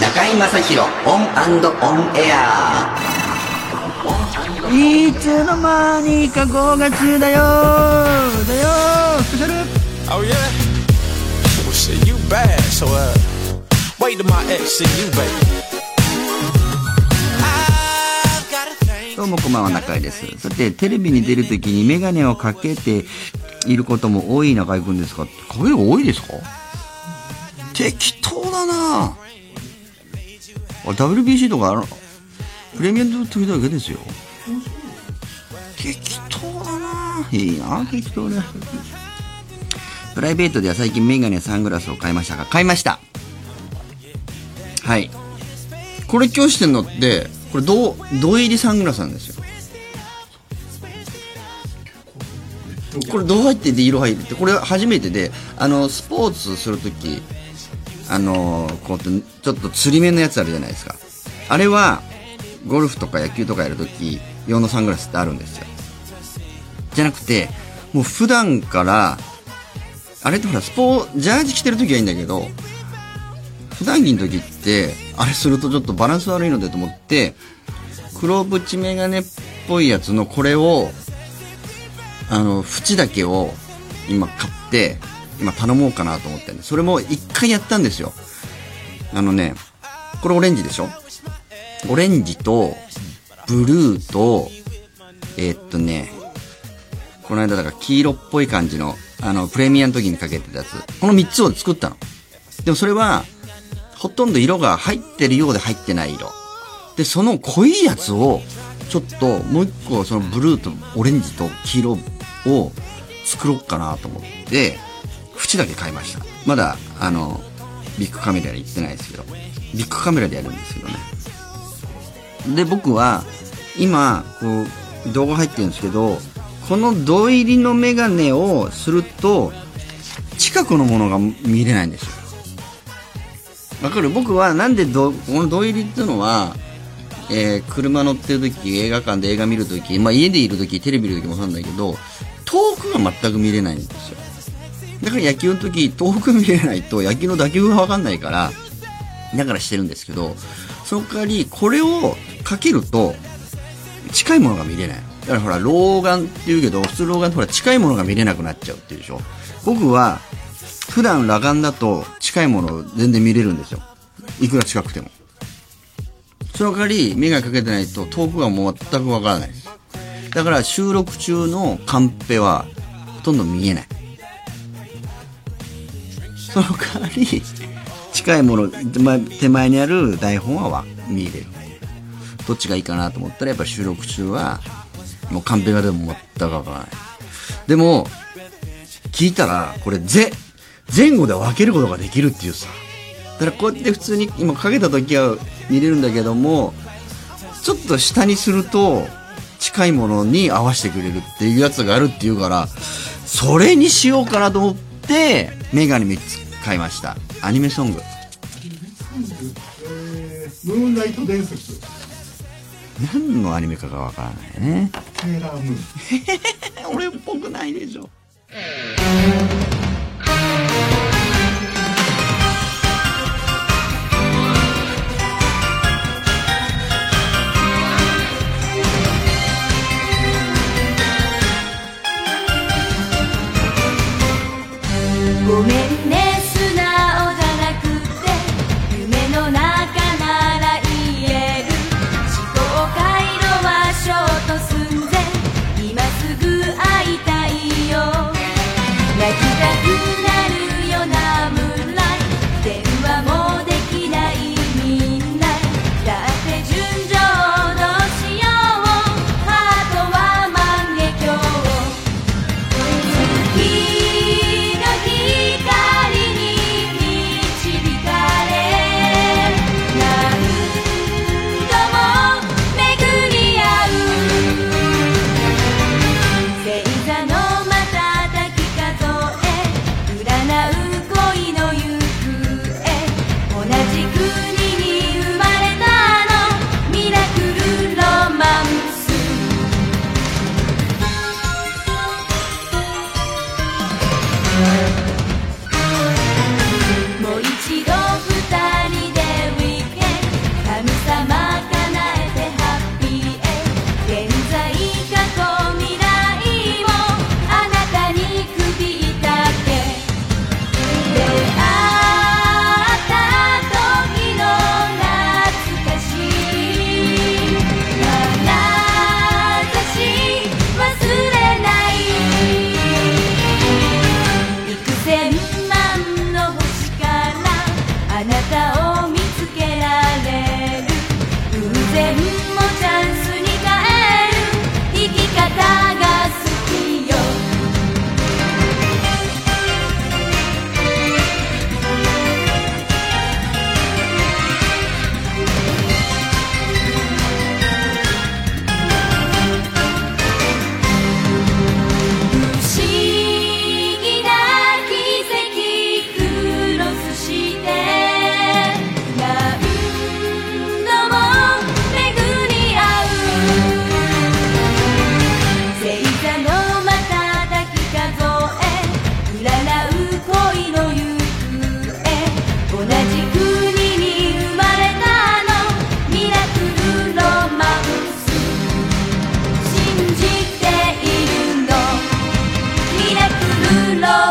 中居正広 On On Airいつの間にか5月だよだよスペシャル Oh yeah? Well shit, you bad, so uh wait till my ex see you, baby. どうもこんばんは中居です。さてテレビに出るときにメガネをかけていることも多い中居くんですかかける方多いですか？適当だな。あ WBC とかあのプレミアムの時だけですよ。適当だな。いいな適当ねプライベートでは最近メガネサングラスを買いましたか買いました。はい。これ今日してんのってこれ銅銅入りサングラスなんですよ。これ銅入ってて色入ってこれ初めてであのスポーツするときあのこうってちょっと釣り目のやつあるじゃないですか。あれはゴルフとか野球とかやるとき用のサングラスってあるんですよ。じゃなくてもう普段からあれってほらスポージャージ着てるときはいいんだけど普段着の時ってあれするとちょっとバランス悪いのでと思って黒縁メガネっぽいやつのこれをあの縁だけを今買って今頼もうかなと思ってんでそれも一回やったんですよ。あのねこれオレンジでしょ？オレンジとブルーとえーっとねこの間だから黄色っぽい感じのあのプレミアの時にかけてたやつ。この3つを作ったの。でもそれはほとんど色が入ってるようで入ってない色。で、その濃いやつを、ちょっともう一個そのブルーとオレンジと黄色を作ろうかなと思って、縁だけ買いました。まだ、あの、ビッグカメラで行ってないですけど、ビッグカメラでやるんですけどね。で、僕は、今、こう、動画入ってるんですけど、この銅入りのメガネをすると、近くのものが見れないんですよ。わかる。僕はなんでどこの銅入りっていうのは、えー車乗ってる時映画館で映画見る時、まあ、家でいる時テレビ見る時もそうなんだけど遠くが全く見れないんですよ。だから野球の時遠く見れないと野球の打球が分かんないからだからしてるんですけどその代わりこれをかけると近いものが見れない。だからほら老眼って言うけど普通老眼ってほら近いものが見れなくなっちゃうっていうでしょ。僕は普段裸眼だと近いものを全然見れるんですよ。いくら近くても。その代わり眼鏡かけてないと遠くがもう全くわからないです。だから収録中のカンペはほとんど見えない。その代わり近いもの手前にある台本は見れる。どっちがいいかなと思ったらやっぱ収録中はもうカンペがでも全くわからない。でも聞いたらこれぜ前後で分けることができるっていうさ。だからこうやって普通に今かけた時は見れるんだけどもちょっと下にすると近いものに合わせてくれるっていうやつがあるっていうからそれにしようかなと思ってメガネ3つ買いました。アニメソング。ムーンライト伝説。何のアニメかがわからないね。セーラームーン。俺っぽくないでしょご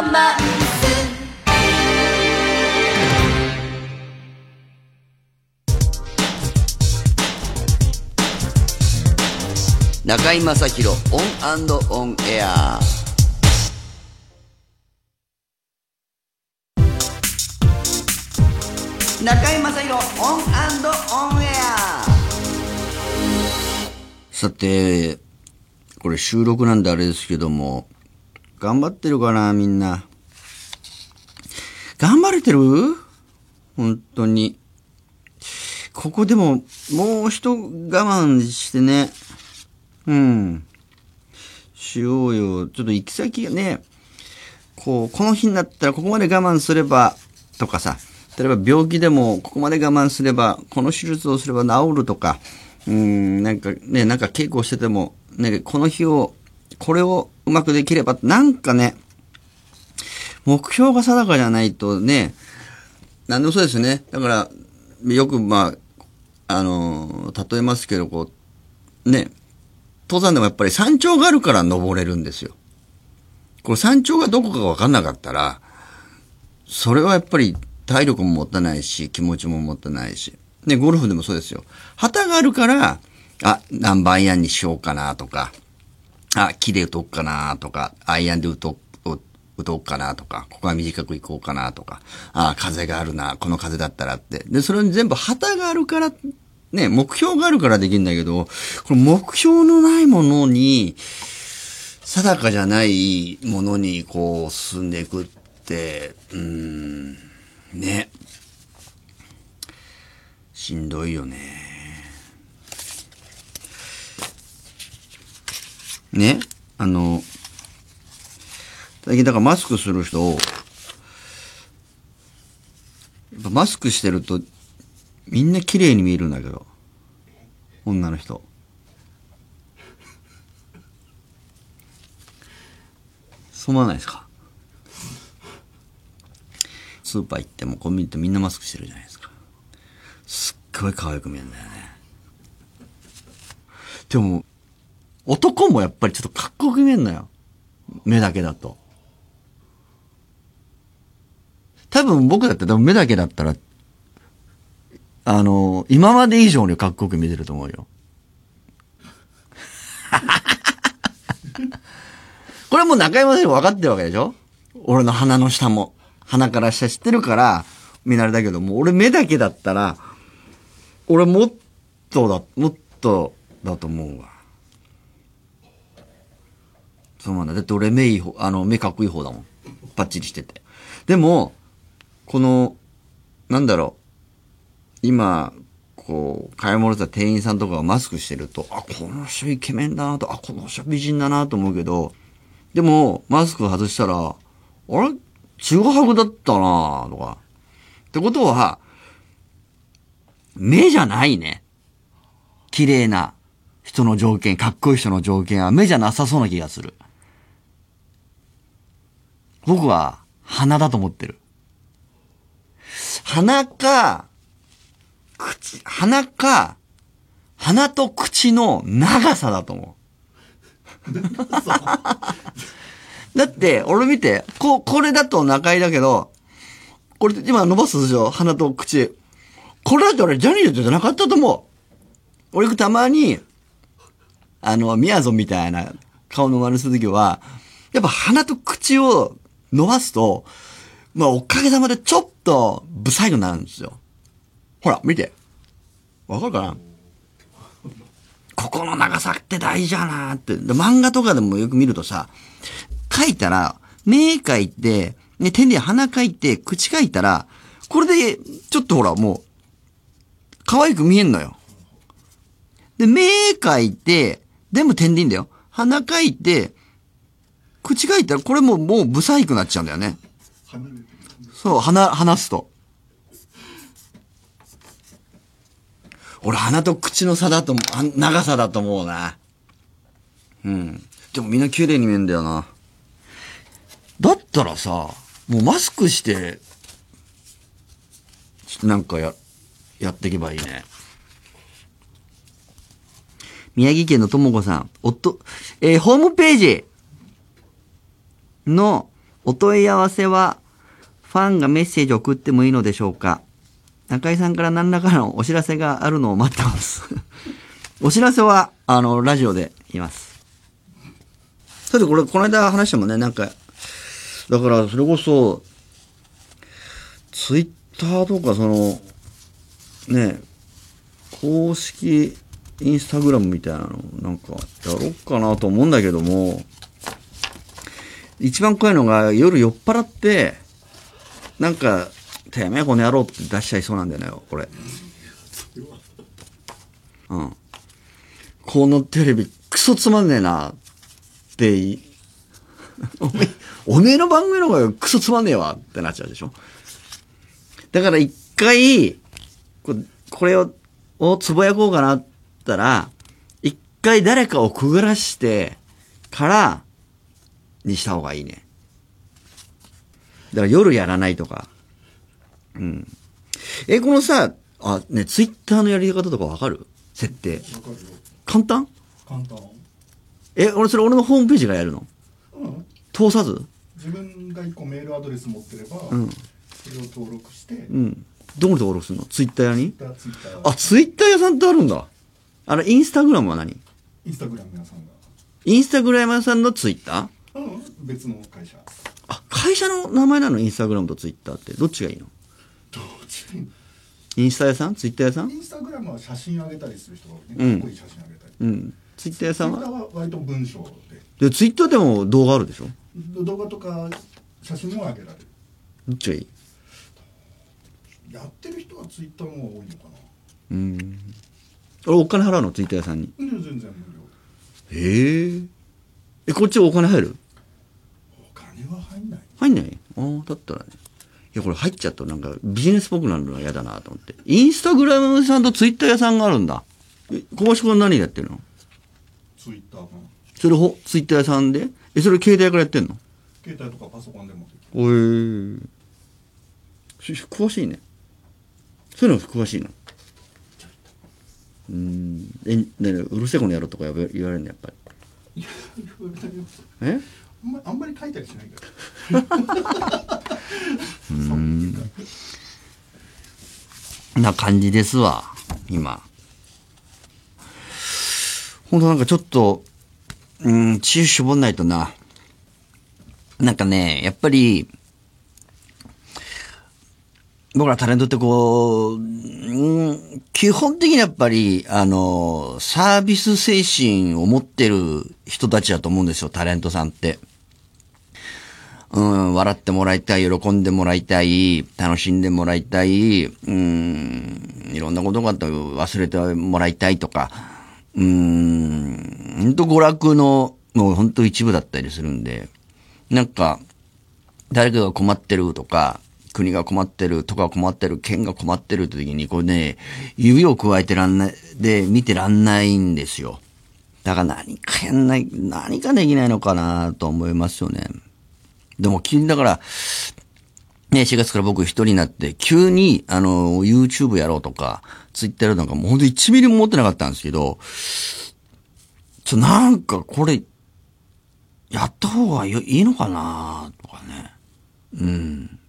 マンス中居正広オンオンエア。中居正広オンオンエア。さてこれ収録なんであれですけども頑張ってるかなみんな。頑張れてる？本当に。ここでももう一我慢してね。うん。しようよ。ちょっと行き先がね、こう、この日になったらここまで我慢すれば、とかさ、例えば病気でもここまで我慢すれば、この手術をすれば治るとか、うん、なんかね、なんか稽古してても、ね、この日を、これをうまくできれば、なんかね、目標が定かじゃないとね、なんでもそうですね。だから、よくまあ、あの、例えますけど、こう、ね、登山でもやっぱり山頂があるから登れるんですよ。これ山頂がどこかが分かんなかったら、それはやっぱり体力も持たないし、気持ちも持たないし。ね、ゴルフでもそうですよ。旗があるから、あ、何番アイアンにしようかなとか、あ、木で打とうかなとか、アイアンで打とう、打とうかなとか、ここは短く行こうかなとか、あ、風があるな、この風だったらって。で、それに全部旗があるから、ね、目標があるからできるんだけど、この目標のないものに、定かじゃないものにこう進んでいくって、うーん、ね。しんどいよね。ね。あの、最近だからマスクする人を、やっぱマスクしてるとみんな綺麗に見えるんだけど。女の人。そう思わないですかスーパー行ってもコンビニってみんなマスクしてるじゃないですか。すっごい可愛く見えるんだよね。でも、男もやっぱりちょっとかっこよく見えるのよ。目だけだと。多分僕だって多分目だけだったらあの、今まで以上にかっこよく見えてると思うよ。これもう中山先生分かってるわけでしょ？俺の鼻の下も。鼻から下知ってるから、見慣れだけども、俺目だけだったら、俺もっとだ、もっとだと思うわ。そうなんだ。だって俺目いい方、あの、目かっこいい方だもん。パッチリしてて。でも、この、なんだろう。今、こう、買い物した店員さんとかがマスクしてると、あ、この人イケメンだなと、あ、この人美人だなと思うけど、でも、マスク外したら、あれ？ちぐはぐだったなとか。ってことは、目じゃないね。綺麗な人の条件、かっこいい人の条件は目じゃなさそうな気がする。僕は鼻だと思ってる。鼻か、口、鼻か、鼻と口の長さだと思う。だって、俺見て、こ、これだと中井だけど、これ今伸ばすでしょ？鼻と口。これだって俺ジャニーズじゃなかったと思う。俺たまに、あの、みやぞんみたいな顔の真似するときは、やっぱ鼻と口を伸ばすと、まあおかげさまでちょっと、不細工になるんですよ。ほら、見て。わかるかな？ここの長さって大事やなーって。漫画とかでもよく見るとさ、書いたら、目書いて、ね、手で鼻書いて、口書いたら、これで、ちょっとほら、もう、可愛く見えんのよ。で、目書いて、全部点でいいんだよ。鼻書いて、口書いたら、これも、もう、不細工になっちゃうんだよね。そう、鼻、話すと。俺、鼻と口の差だと、長さだと思うな。うん。でもみんな綺麗に見えんだよな。だったらさ、もうマスクして、ちょっとなんかや、やっていけばいいね。宮城県のともこさん、夫、えーホームページのお問い合わせは、ファンがメッセージを送ってもいいのでしょうか？中井さんから何らかのお知らせがあるのを待ってます。お知らせは、あの、ラジオで言います。さて、これ、この間話したもね、なんか、だから、それこそ、ツイッターとか、その、ね、公式インスタグラムみたいなの、なんか、やろうかなと思うんだけども、一番怖いのが、夜酔っ払って、なんか、てめえこの野郎って出しちゃいそうなんだよね、これ。うん。このテレビ、クソつまんねえな、って、おめえ、おめえの番組の方がクソつまんねえわ、ってなっちゃうでしょ。だから一回、これを、をつぶやこうかなったら、一回誰かをくぐらしてから、にした方がいいね。だから夜やらないとか。うん。え、このさ、あ、ね、ツイッターのやり方とかわかる？設定。わかるよ。簡単？簡単。え、俺、それ俺のホームページがやるの？うん。通さず？自分が一個メールアドレス持ってれば、ん。それを登録して、うん。どこに登録するの？ツイッターに？ツイッターツイッター。あ、ツイッター屋さんってあるんだ。あの、インスタグラムは何？インスタグラム屋さんが。インスタグラム屋さんのツイッター？うん別の会社あ、会社の名前なの？インスタグラムとツイッターって。どっちがいいの？どっちにインスタ屋さん？ツイッター屋さん？インスタグラムは写真上げたりする人が多いうんね。かっこいい写真上げたり。うん。ツイッター屋ツイッターさんはは割と文章で、ツイッターでも動画あるでしょ？で、動画とか写真も上げられる。どっちがいい？やってる人はツイッターの方が多いのかうん。俺お金払うの？ツイッター屋さんに。な。で、全然無料。へえ。え、こっちお金入る？入んない？ああ、だったらね。いや、これ入っちゃったなんかビジネスっぽくなるのは嫌だなと思って。インスタグラムさんとツイッター屋さんがあるんだ。え小林君は何でやってるの？ツイッターが。それほ、ツイッター屋さんで？え、それ携帯からやってんの？携帯とかパソコンでもできる。おえし詳しいね。そういうの詳しいの？うん。え、ねうるせえこの野郎とか言われるのやっぱり。え？まあんまり書いたりしないから。うん。な感じですわ、今。ほんとなんかちょっと、うん、知恵絞んないとな。なんかね、やっぱり、僕らタレントってこう、うん、基本的にやっぱり、あの、サービス精神を持ってる人たちだと思うんですよ、タレントさんって。うん、笑ってもらいたい、喜んでもらいたい、楽しんでもらいたい、うん、いろんなことがあったら忘れてもらいたいとか、うん、ほんと娯楽の、もうほんと一部だったりするんで、なんか、誰かが困ってるとか、国が困ってる、とか困ってる、県が困ってるって時に、これね、指を加えてらんない、で、見てらんないんですよ。だから何かやんない、何かできないのかなと思いますよね。でも、だから、ね、4月から僕一人になって、急に、あの、YouTube やろうとか、Twitter やろうとか、もうほんと1ミリも持ってなかったんですけど、ちょ、なんかこれ、やった方がいいのかなとかね。うん。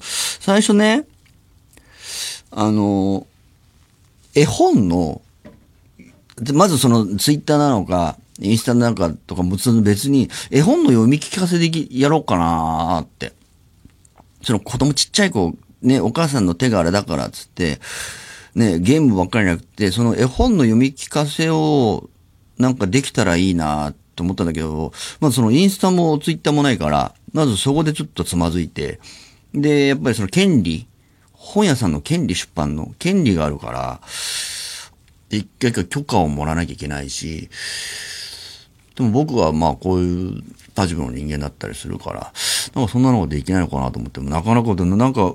最初ね、あの、絵本の、まずそのツイッターなのか、インスタなのかとかも別に、絵本の読み聞かせでやろうかなーって。その子供ちっちゃい子、ね、お母さんの手があれだからっつって、ね、ゲームばっかりじゃなくて、その絵本の読み聞かせを、なんかできたらいいなと思ったんだけど、まずそのインスタもツイッターもないから、まずそこでちょっとつまずいて、で、やっぱりその権利、本屋さんの権利出版の権利があるから、一回一回許可をもらわなきゃいけないし、でも僕はまあこういう立場の人間だったりするから、なんかそんなのができないのかなと思っても、なかなかで、なんか、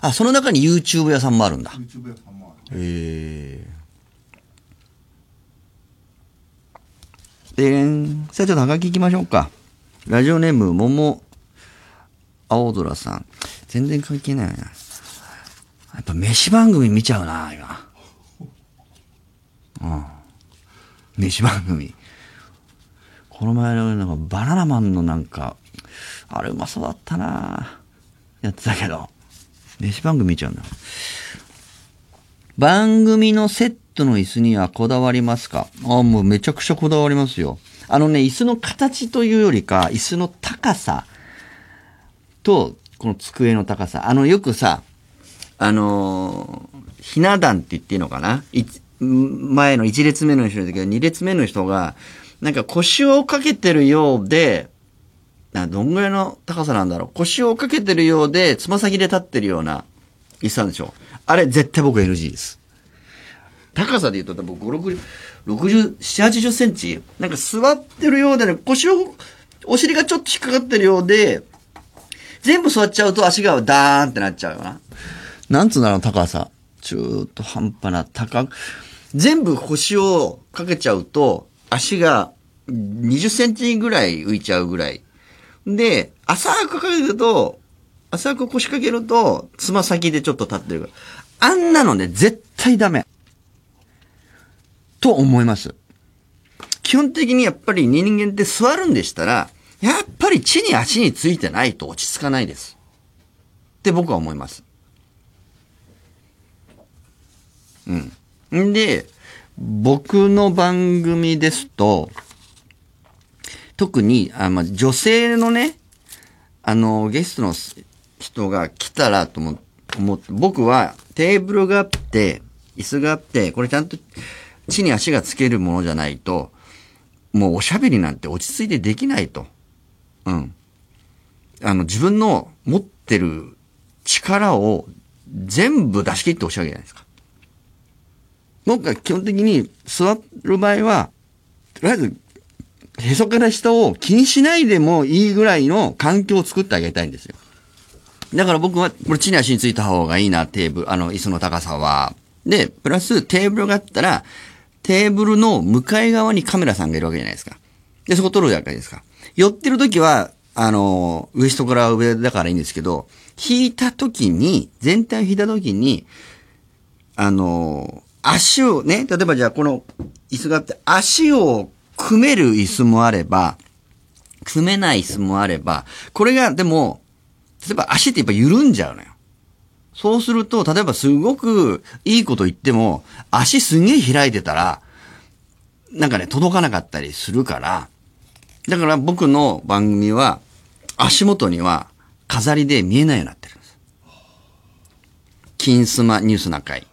あ、その中に YouTube 屋さんもあるんだ。YouTube 屋さんもある。えー。でん、さあちょっとはがき行きましょうか。ラジオネーム、桃、青空さん。全然関係ないな。やっぱ飯番組見ちゃうな、今。うん。飯番組。この前のなんかバナナマンのなんか、あれうまそうだったなやってたけど。飯番組見ちゃうんだ。番組のセットの椅子にはこだわりますか？あもうめちゃくちゃこだわりますよ。あのね、椅子の形というよりか、椅子の高さと、この机の高さ。あの、よくさ、あのーひな壇って言っていいのかな？前の1列目の人だけど、2列目の人が、なんか腰をかけてるようで、あどんぐらいの高さなんだろう？腰をかけてるようで、つま先で立ってるような椅子なんでしょ？あれ、絶対僕 NG です。高さで言うと多分5、60、60、80センチなんか座ってるようでね、腰を、お尻がちょっと引っかかってるようで、全部座っちゃうと足がダーンってなっちゃうよな。なんつうんだろう、高さ。中途半端な高く、全部腰をかけちゃうと、足が20センチぐらい浮いちゃうぐらい。で、浅くかけると、浅く腰掛けると、つま先でちょっと立ってるから。あんなのね、絶対ダメ。と思います。基本的にやっぱり人間って座るんでしたら、やっぱり地に足についてないと落ち着かないです。って僕は思います。うん。んで、僕の番組ですと、特に、あまあ、女性のね、あの、ゲストの人が来たらと思思って、僕はテーブルがあって、椅子があって、これちゃんと地に足がつけるものじゃないと、もうおしゃべりなんて落ち着いてできないと。うん。あの、自分の持ってる力を全部出し切ってほしいわけじゃないですか。僕は基本的に座る場合は、とりあえず、へそから下を気にしないでもいいぐらいの環境を作ってあげたいんですよ。だから僕は、これ地に足についた方がいいな、テーブル、あの、椅子の高さは。で、プラステーブルがあったら、テーブルの向かい側にカメラさんがいるわけじゃないですか。で、そこ撮るわけですか。寄ってる時は、あの、ウエストから上だからいいんですけど、引いた時に、全体を引いた時に、あの、足をね、例えばじゃあこの椅子があって、足を組める椅子もあれば、組めない椅子もあれば、これがでも、例えば足ってやっぱ緩んじゃうのよ。そうすると、例えばすごくいいこと言っても、足すげえ開いてたら、なんかね、届かなかったりするから、だから僕の番組は、足元には飾りで見えないようになってるんです。金スマニュースな会。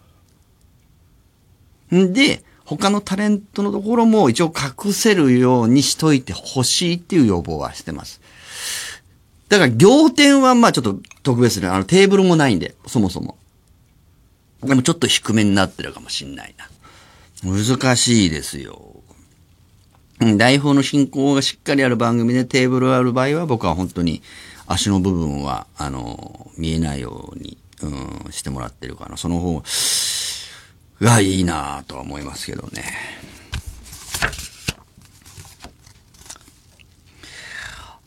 んで、他のタレントのところも一応隠せるようにしといてほしいっていう要望はしてます。だから、仰天はまあちょっと特別で、あのテーブルもないんで、そもそも。でもちょっと低めになってるかもしんないな。難しいですよ。うん台本の進行がしっかりある番組でテーブルがある場合は僕は本当に足の部分は、あの、見えないように、うん、してもらってるかな。その方がいいなとは思いますけどね。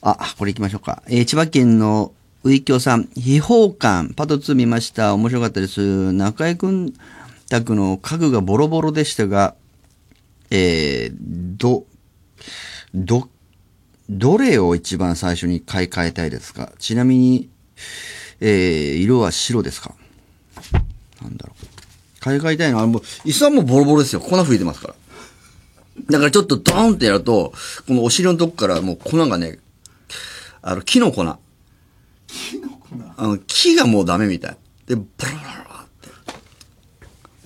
あ、これ行きましょうか。えー千葉県のういきょうさん、秘宝館、パト2見ました。面白かったです。中井くん宅の家具がボロボロでしたが、えー、ど、ど、どれを一番最初に買い替えたいですか？ちなみに、えー、色は白ですか？なんだろう。買い替えたいのは、もう、椅子はもうボロボロですよ。粉吹いてますから。だからちょっとドーンってやると、このお尻のとこからもう粉がね、あの、木の粉。木の粉？あの、木がもうダメみたい。で、ブラブラブラっ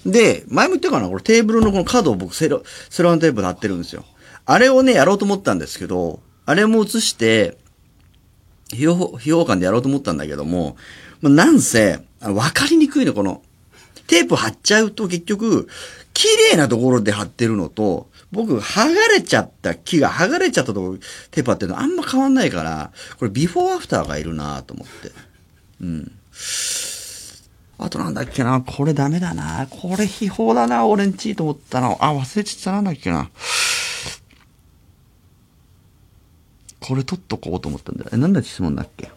て。で、前も言ったかな？これテーブルのこの角を僕セロ、セロハンテープで貼ってるんですよ。あれをね、やろうと思ったんですけど、あれも映して、費用、費用感でやろうと思ったんだけども、まあ、なんせ、わかりにくいの、この、テープ貼っちゃうと結局、綺麗なところで貼ってるのと、僕、剥がれちゃった木が剥がれちゃったところ、テープ貼ってるのあんま変わんないから、これビフォーアフターがいるなと思って。うん。あとなんだっけな、これダメだな。これ秘宝だな、俺んちと思ったな。あ、忘れちゃったなんだっけな。これ取っとこうと思ったんだ。え、なんだ質問だっけ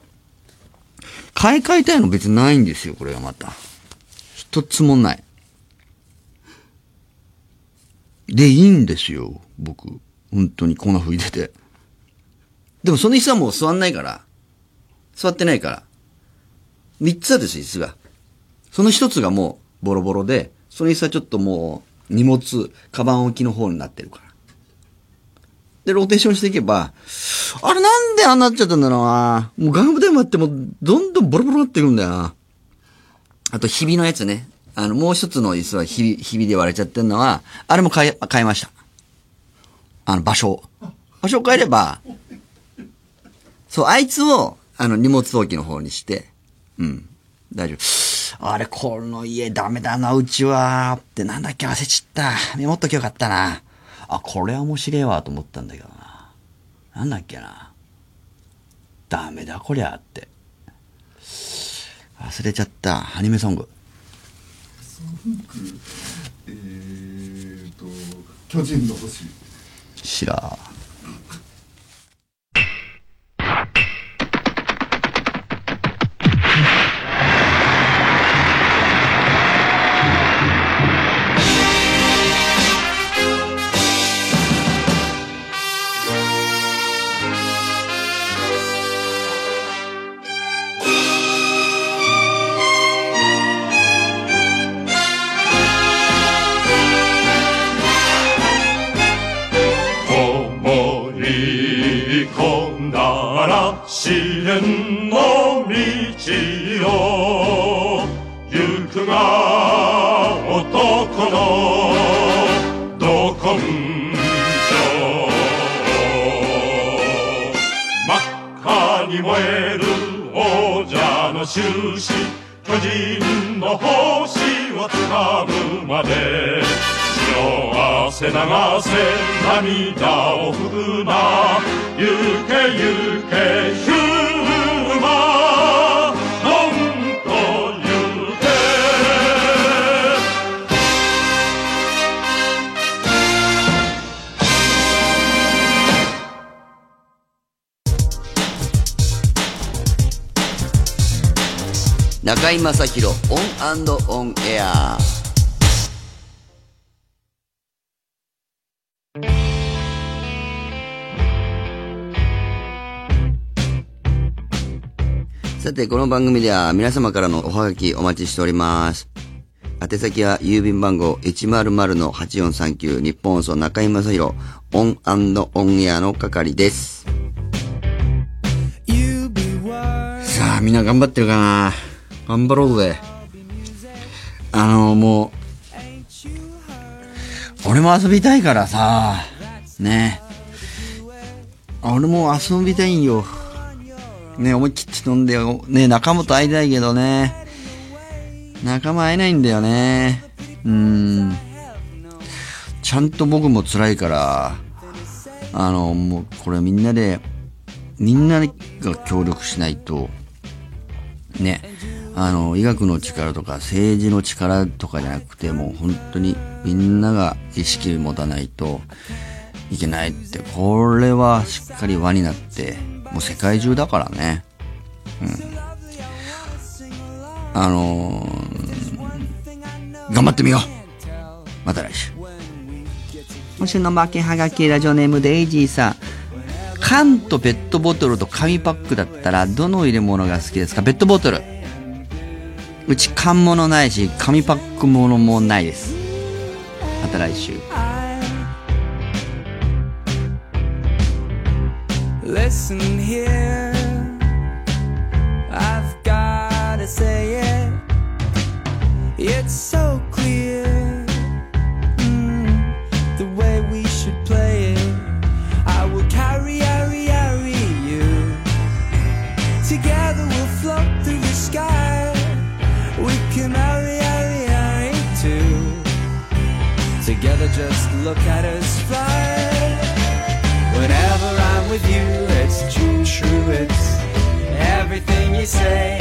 買い替えたいの別にないんですよ、これはまた。一つもない。で、いいんですよ、僕。本当に粉吹いてて。でもその椅子はもう座んないから。座ってないから。三つあるんですよ、椅子が。その一つがもうボロボロで、その椅子はちょっともう荷物、カバン置きの方になってるから。で、ローテーションしていけば、あれなんでああなっちゃったんだろうなもうガムでもあってもうどんどんボロボロになってくんだよな。あと、ひびのやつね。あの、もう一つの椅子はひび、ひびで割れちゃってるのは、あれも変え、変えました。あの、場所を。場所を変えれば、そう、あいつを、あの、荷物置きの方にして、うん。大丈夫。あれ、この家ダメだな、うちは。ってなんだっけ忘れちった。メモっときゃよかったな。あ、これは面白いわ、と思ったんだけどな。なんだっけな。ダメだ、こりゃ、って。忘れちゃった。アニメソング。えーと巨人の星知ら試練の道を行くが男のど根性。真っ赤に燃える王者の終始巨人の星をつかむまで。幸せ流せ涙を拭くな。行け行けヒューマどんと行け。中居正広オンオンエア。さて、この番組では皆様からのおはがきお待ちしております。宛先は郵便番号100-8439ニッポン放送中居正広 On On Air の係です。さあ、みんな頑張ってるかな？頑張ろうぜ。あの、もう、俺も遊びたいからさ、ね。俺も遊びたいんよ。ね、思い切って飲んで。ね、仲間と会いたいけどね。仲間会えないんだよね。うん。ちゃんと僕も辛いから、あの、もう、これみんなで、みんなが協力しないと、ね、あの、医学の力とか政治の力とかじゃなくて、もう本当にみんなが意識を持たないといけないって、これはしっかり輪になって、もう世界中だからね。うん。あのー頑張ってみようまた来週。今週の負けはがきラジオネームデイジーさん。缶とペットボトルと紙パックだったらどの入れ物が好きですか？ペットボトル。うち缶物ないし、紙パック物もないです。また来週。Listen here, I've gotta say it. It's so clear mm, the way we should play it. I will carry, carry, carry you. Together we'll float through the sky. We can hurry, hurry, hurry too. Together, just look at us with you, it's true, true. It's everything you say